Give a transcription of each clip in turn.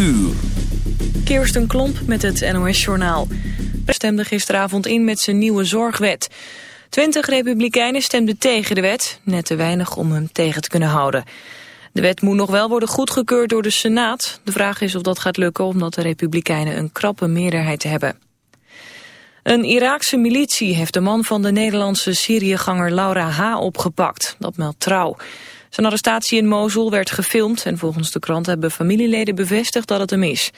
uur. Kirsten Klomp met het NOS-journaal. stemde gisteravond in met zijn nieuwe zorgwet. Twintig republikeinen stemden tegen de wet, net te weinig om hem tegen te kunnen houden. De wet moet nog wel worden goedgekeurd door de Senaat. De vraag is of dat gaat lukken omdat de republikeinen een krappe meerderheid hebben. Een Iraakse militie heeft de man van de Nederlandse Syriëganger Laura H. opgepakt. Dat meldt trouw. Zijn arrestatie in Mosul werd gefilmd en volgens de krant hebben familieleden bevestigd dat het hem is.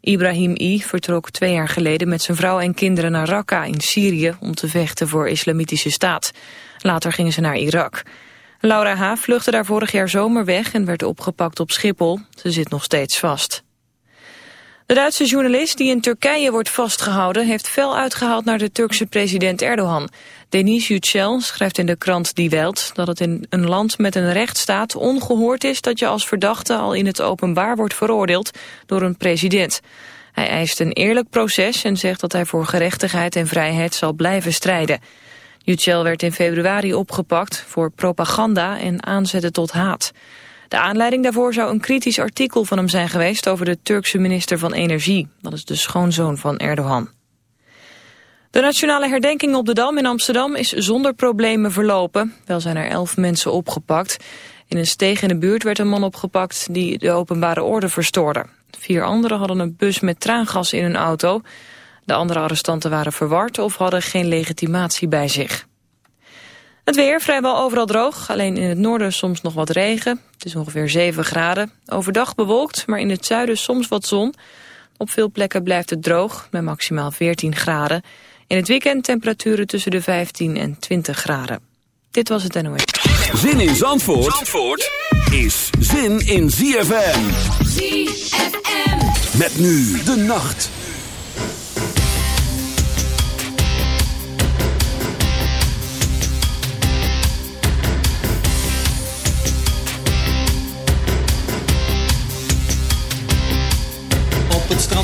Ibrahim I. vertrok twee jaar geleden met zijn vrouw en kinderen naar Raqqa in Syrië om te vechten voor islamitische staat. Later gingen ze naar Irak. Laura H. vluchtte daar vorig jaar zomer weg en werd opgepakt op Schiphol. Ze zit nog steeds vast. De Duitse journalist die in Turkije wordt vastgehouden... heeft fel uitgehaald naar de Turkse president Erdogan. Deniz Yücel schrijft in de krant Die Welt... dat het in een land met een rechtsstaat ongehoord is... dat je als verdachte al in het openbaar wordt veroordeeld door een president. Hij eist een eerlijk proces en zegt dat hij voor gerechtigheid en vrijheid zal blijven strijden. Yücel werd in februari opgepakt voor propaganda en aanzetten tot haat. De aanleiding daarvoor zou een kritisch artikel van hem zijn geweest over de Turkse minister van Energie. Dat is de schoonzoon van Erdogan. De nationale herdenking op de Dam in Amsterdam is zonder problemen verlopen. Wel zijn er elf mensen opgepakt. In een steeg in de buurt werd een man opgepakt die de openbare orde verstoorde. Vier anderen hadden een bus met traangas in hun auto. De andere arrestanten waren verward of hadden geen legitimatie bij zich. Het weer vrijwel overal droog, alleen in het noorden soms nog wat regen. Het is ongeveer 7 graden. Overdag bewolkt, maar in het zuiden soms wat zon. Op veel plekken blijft het droog, met maximaal 14 graden. In het weekend temperaturen tussen de 15 en 20 graden. Dit was het NOS. Zin in Zandvoort, Zandvoort is zin in ZFM. ZFM. Met nu de nacht.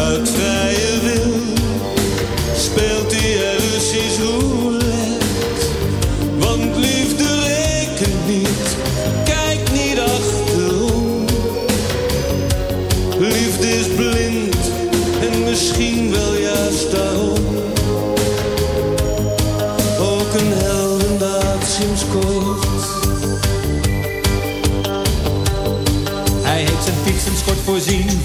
uit vrije wil speelt hij Russisch roulette. Want liefde rekent niet, kijk niet achterom. Liefde is blind en misschien wel juist daarom. Ook een heldendaad sinds kort. Hij heeft zijn fiets en sport voorzien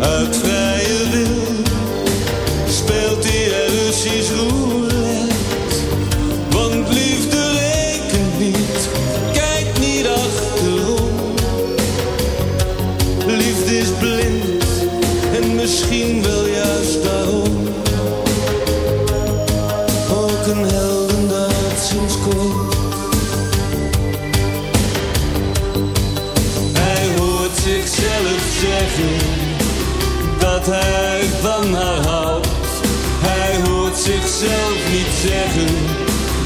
Uit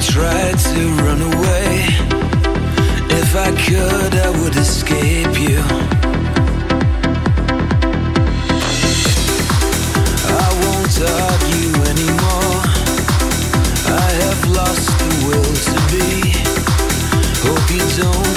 tried to run away. If I could, I would escape you. I won't argue anymore. I have lost the will to be. Hope you don't.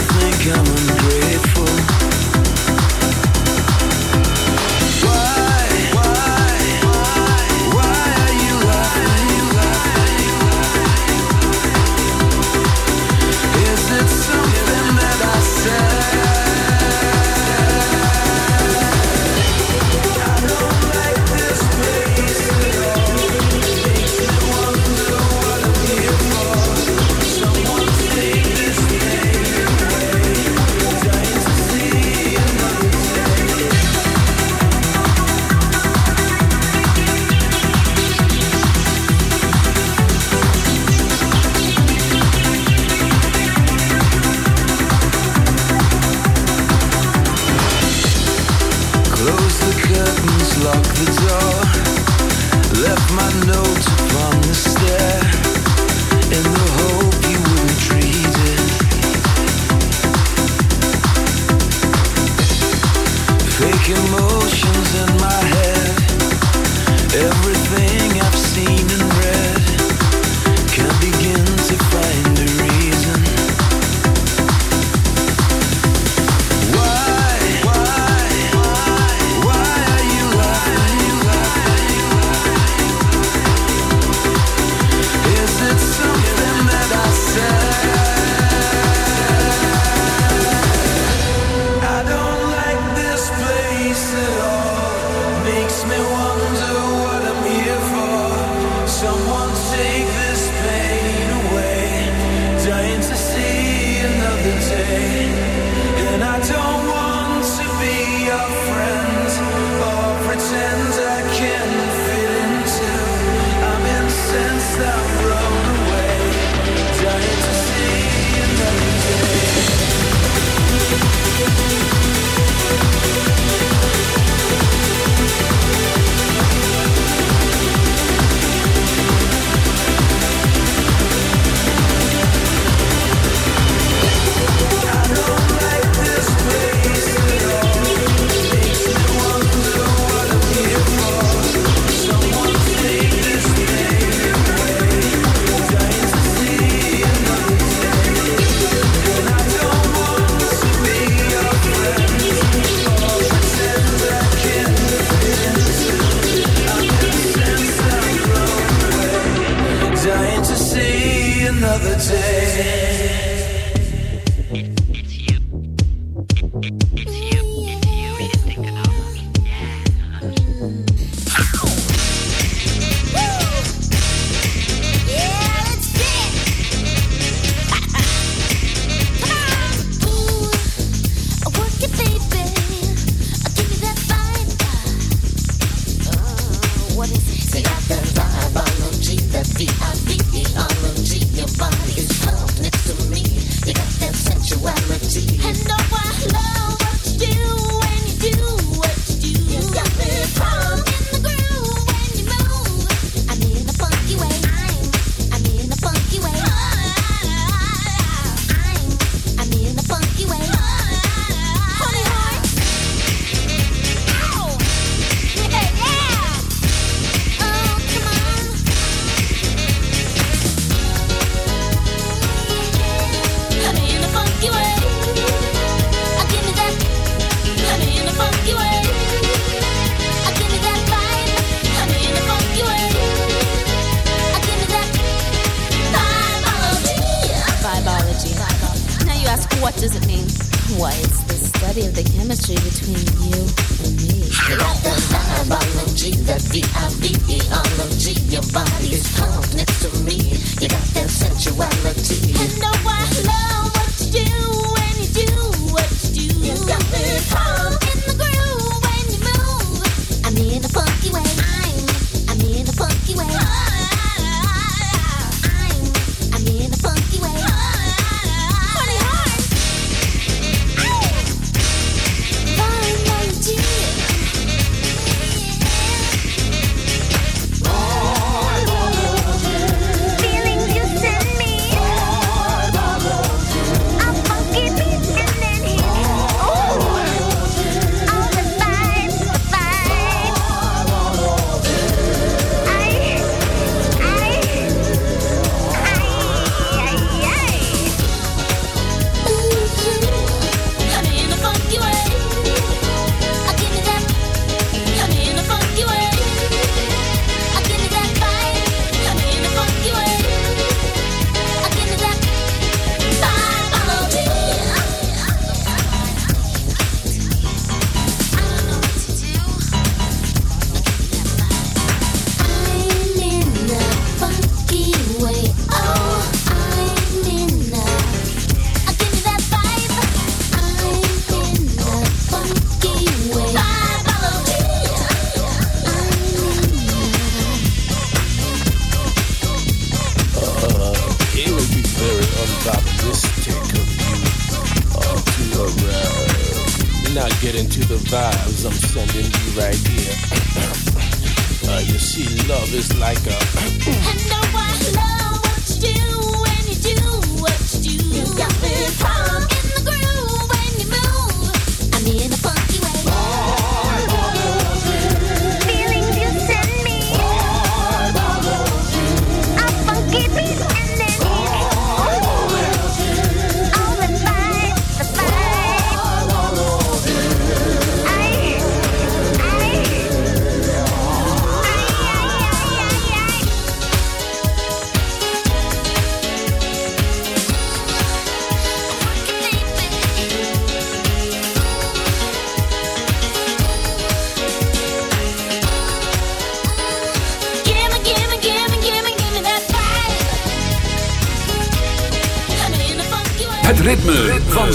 It's the study of the chemistry between you and me. Got the biology, the B-I-V-E-ology. Your body is pumped next to me. You got that sensuality. And know I love what you do.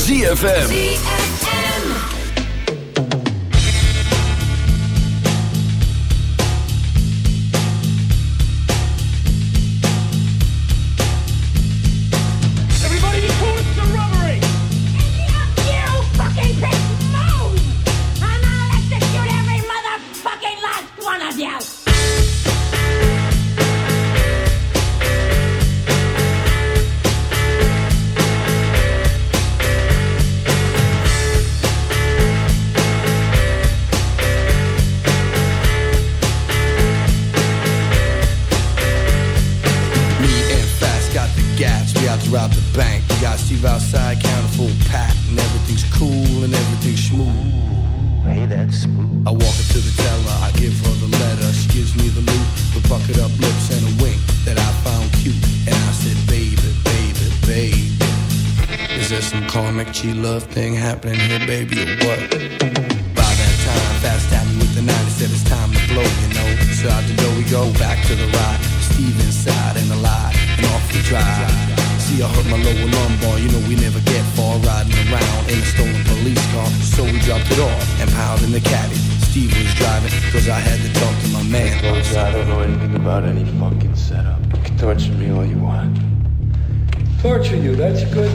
ZFM. Happening here, baby, or what? By that time, Fast tapped me with the 90, said it's time to blow, you know. So out the door we go, back to the ride. Steve inside and alive, and off we drive. See, I hurt my lower lumbar, you know we never get far riding around in a stolen police car. So we dropped it off and piled in the caddy. Steve was driving, cause I had to talk to my man. Folks, I don't know anything about any fucking setup. You can torture me all you want. Torture you, that's good,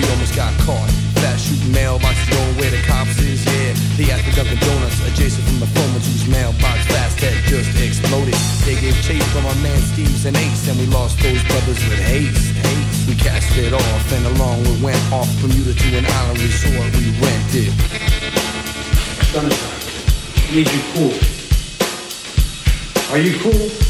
we almost got caught. Fast shooting mailboxes going where the cops is, yeah. They at the Dunkin' Donuts, adjacent from the foreman whose mailbox fast had just exploded. They gave chase from our man Steve's and Ace, and we lost those brothers with haste. haste. We cast it off, and along we went off from Bermuda to an island resort we rented. Sunshine, need you cool. Are you cool?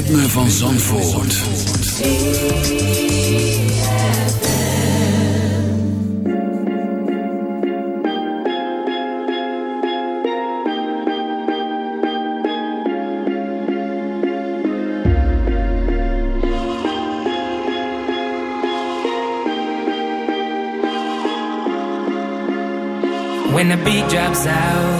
ritme van Zandvoort. When the beat drops out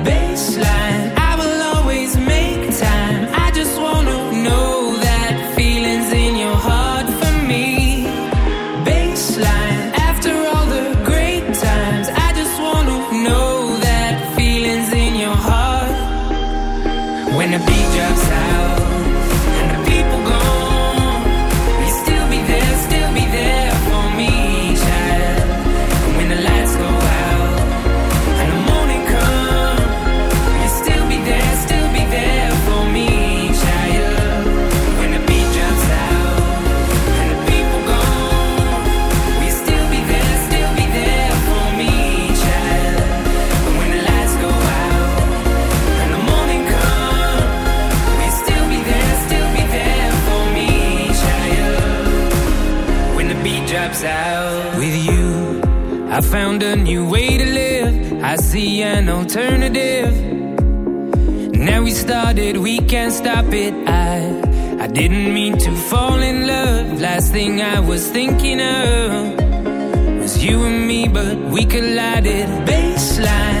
alternative. Now we started, we can't stop it. I, I didn't mean to fall in love. Last thing I was thinking of was you and me, but we collided. Baseline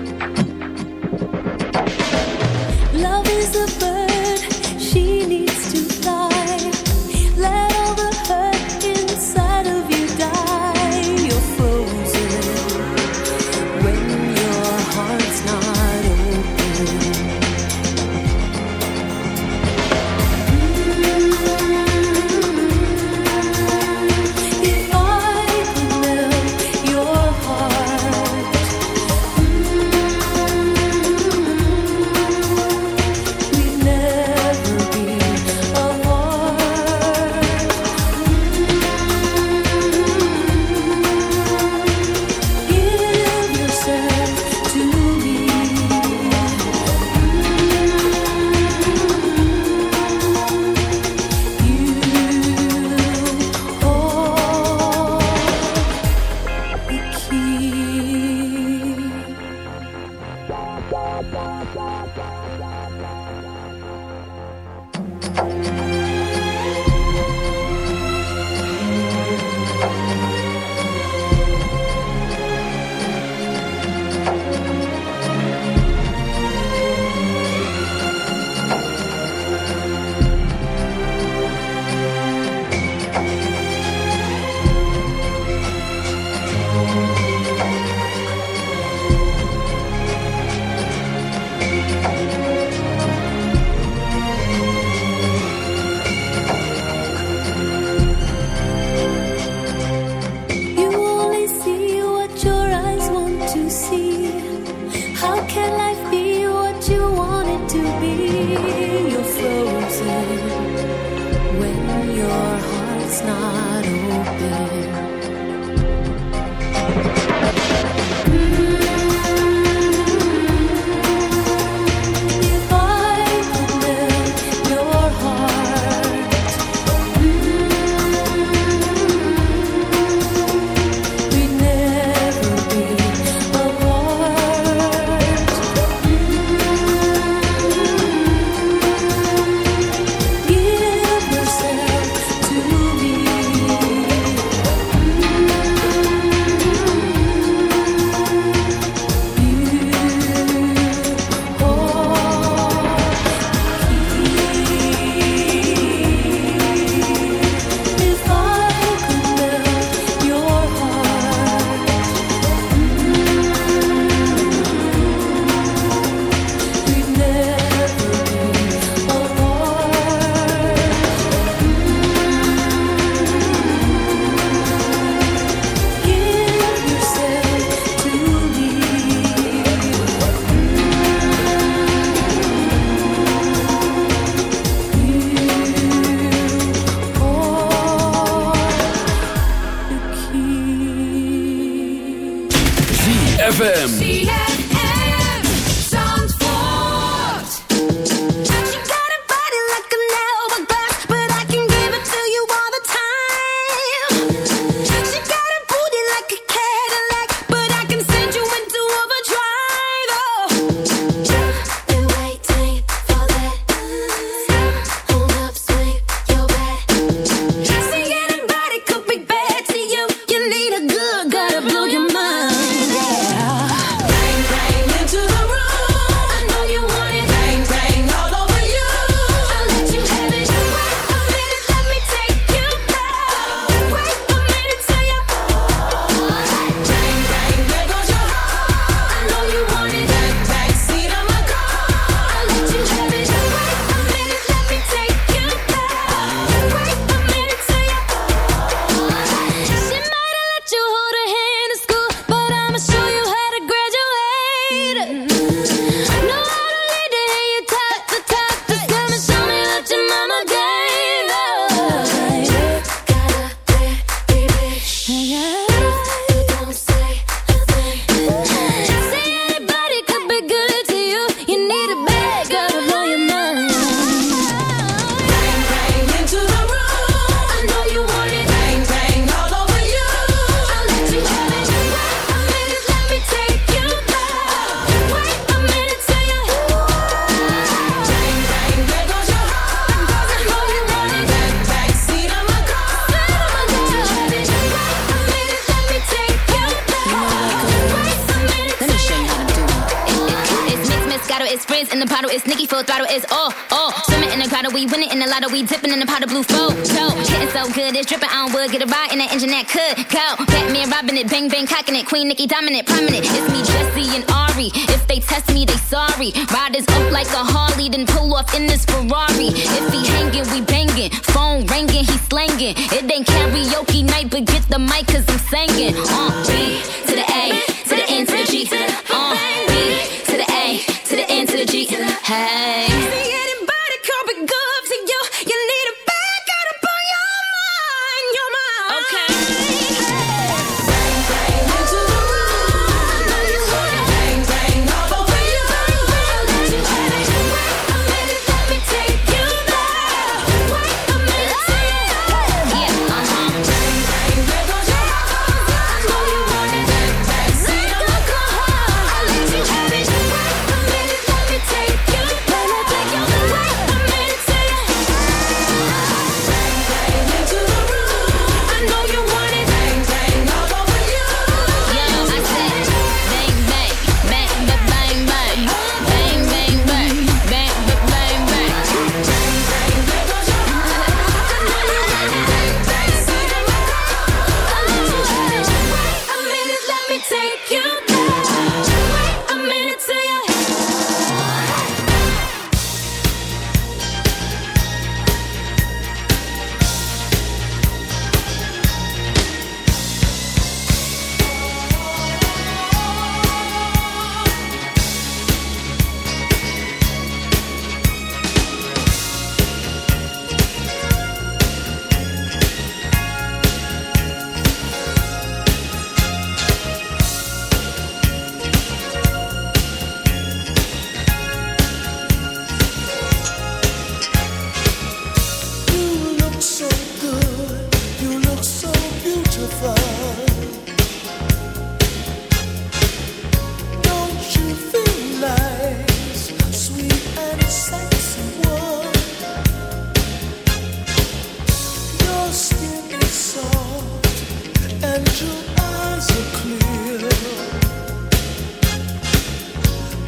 Dominant, prominent.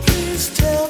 Please tell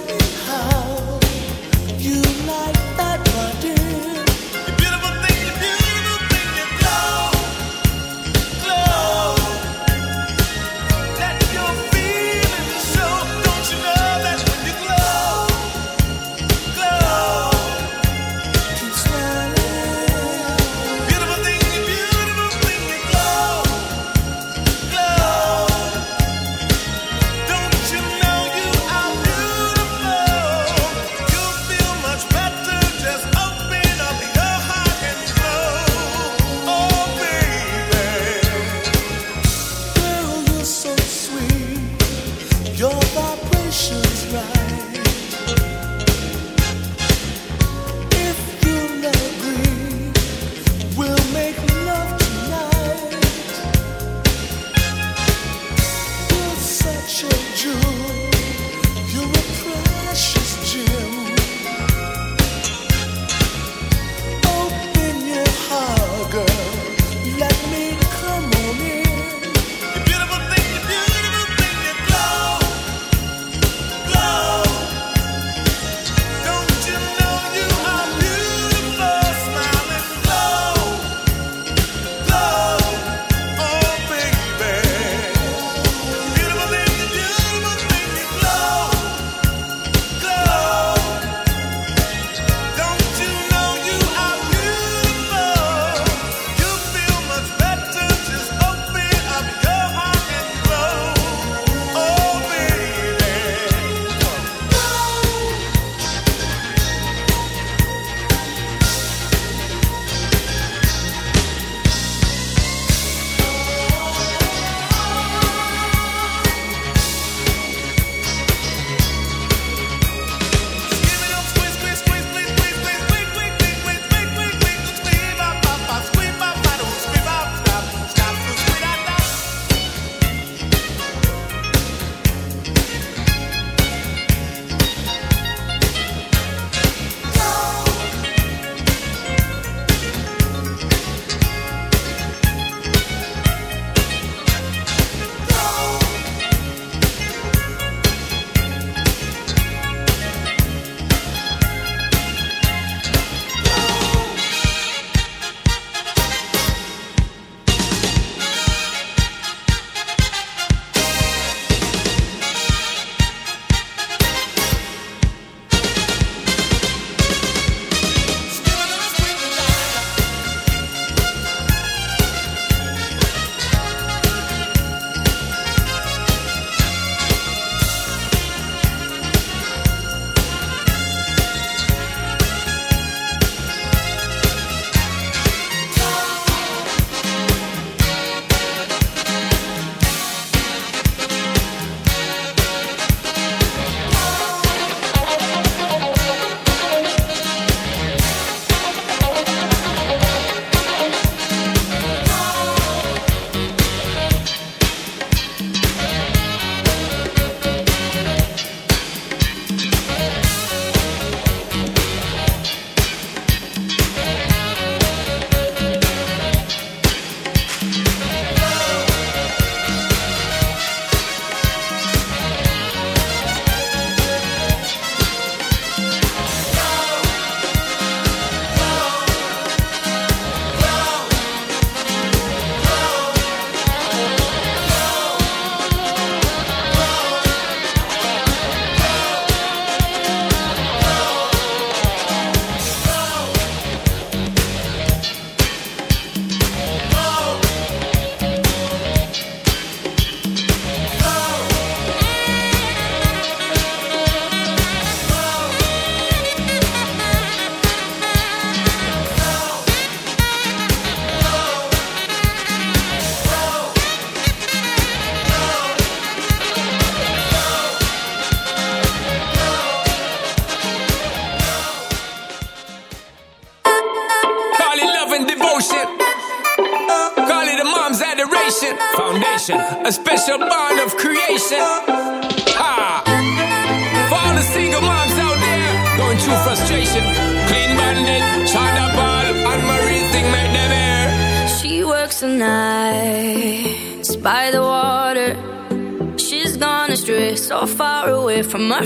I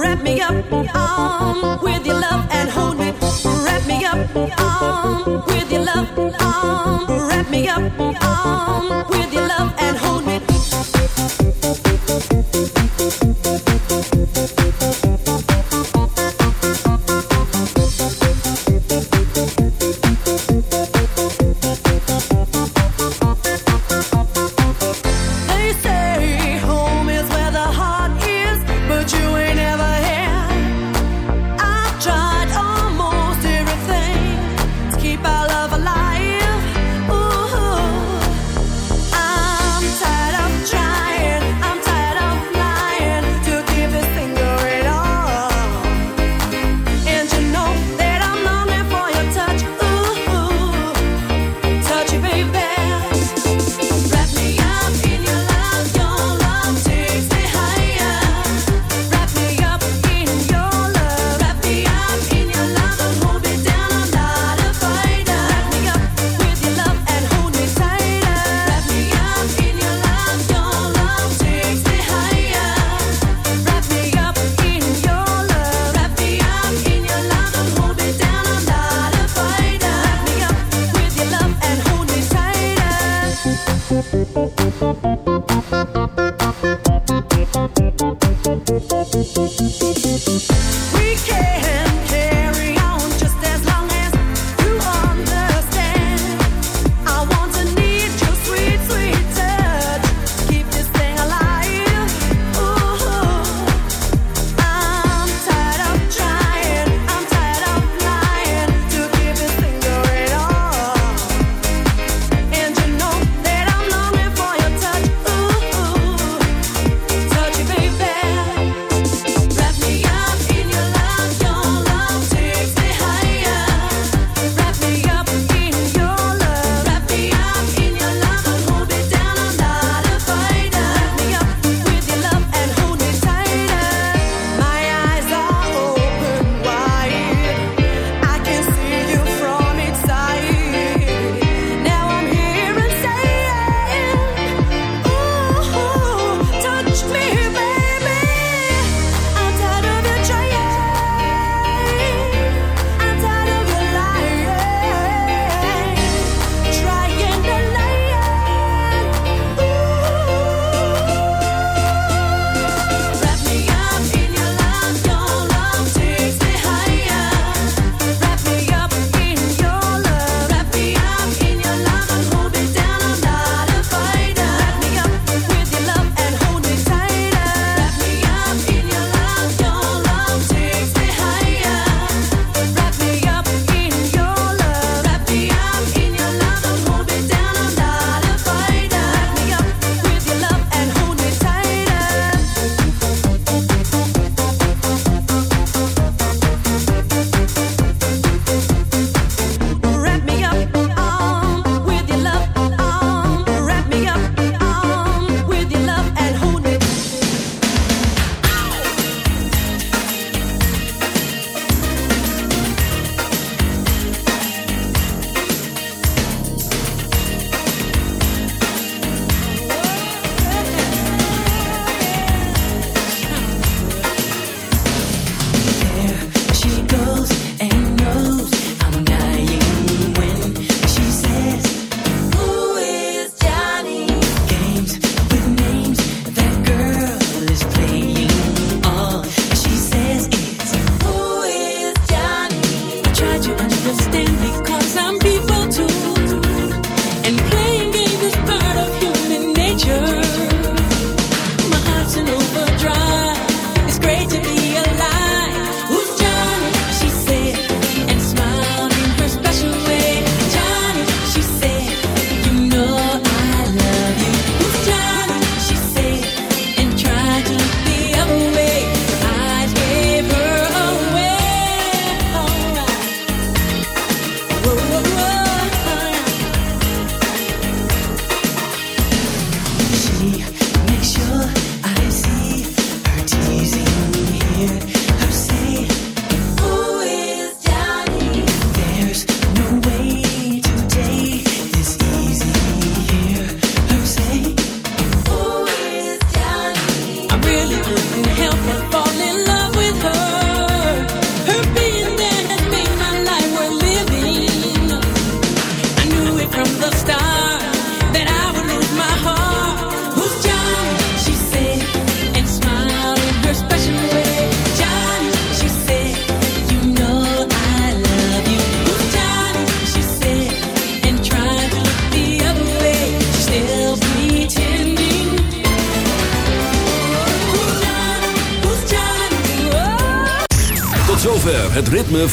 wrap me up, with your love and hold me. Wrap me up, with your love, wrap me up, arm, with your love and hold me.